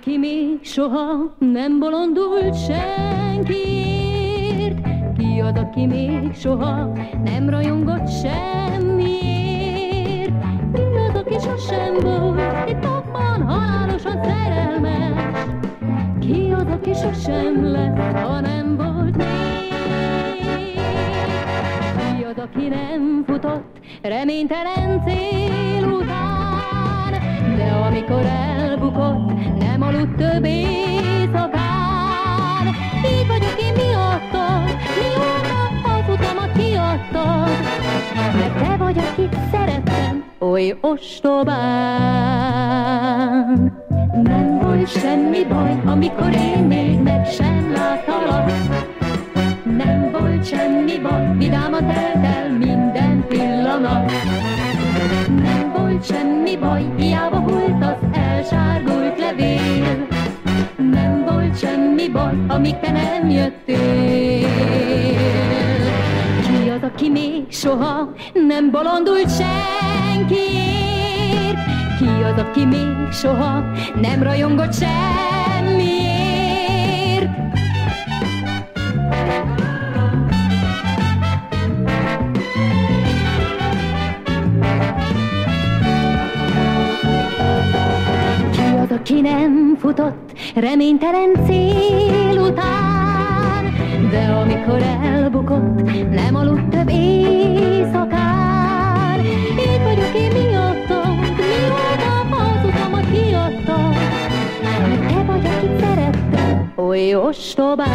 aki még soha nem bolondult senkiért? Ki az, aki még soha nem rajongott semmiért? Ki az, aki sosem volt tapban halálosan szerelmes? Ki az, aki sosem lett, ha nem volt még? Ki az, aki nem futott reménytelen cél után, oly ostobán. Nem volt semmi baj, amikor én még meg sem láttalak, nem volt semmi baj, vidáman telt el minden pillanat. Nem volt semmi baj, hiába hult az elsárgult levél. Nem volt semmi baj, amíg te nem jöttél. Ki az, aki még soha nem bolondult senkiért? Ki az, aki még soha nem rajongott semmiért? Ki az, aki nem futott reménytelen cél után, de amikor elbukott, nem aludt több oly ostobán.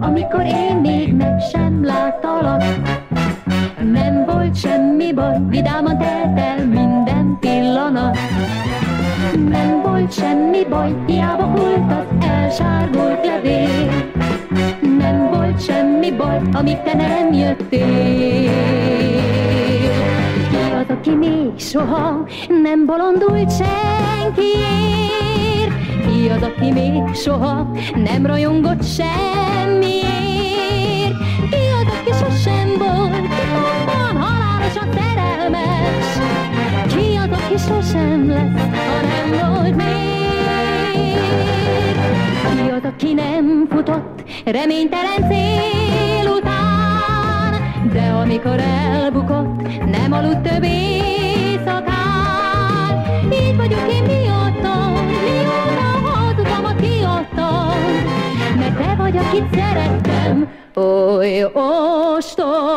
Amikor én még meg sem láttalak. Nem volt semmi baj, vidáman telt el minden pillanat. Nem volt semmi baj, hiába hult az elsárgult levél. Amíg te nem jöttél. Ki az, aki még soha nem bolondult senkiért? Ki az, aki még soha nem rajongott semmiért? Ki az, aki sosem volt titokban halálosan szerelmes? Ki az, aki sosem lesz, ha nem volt még? Ki az, aki nem futott reménytelen cél de amikor elbukott, nem aludt több éjszakán. Így vagyok én miattam, mióta az utamat kiadtam, mert te vagy, akit szerettem, oly ostobán.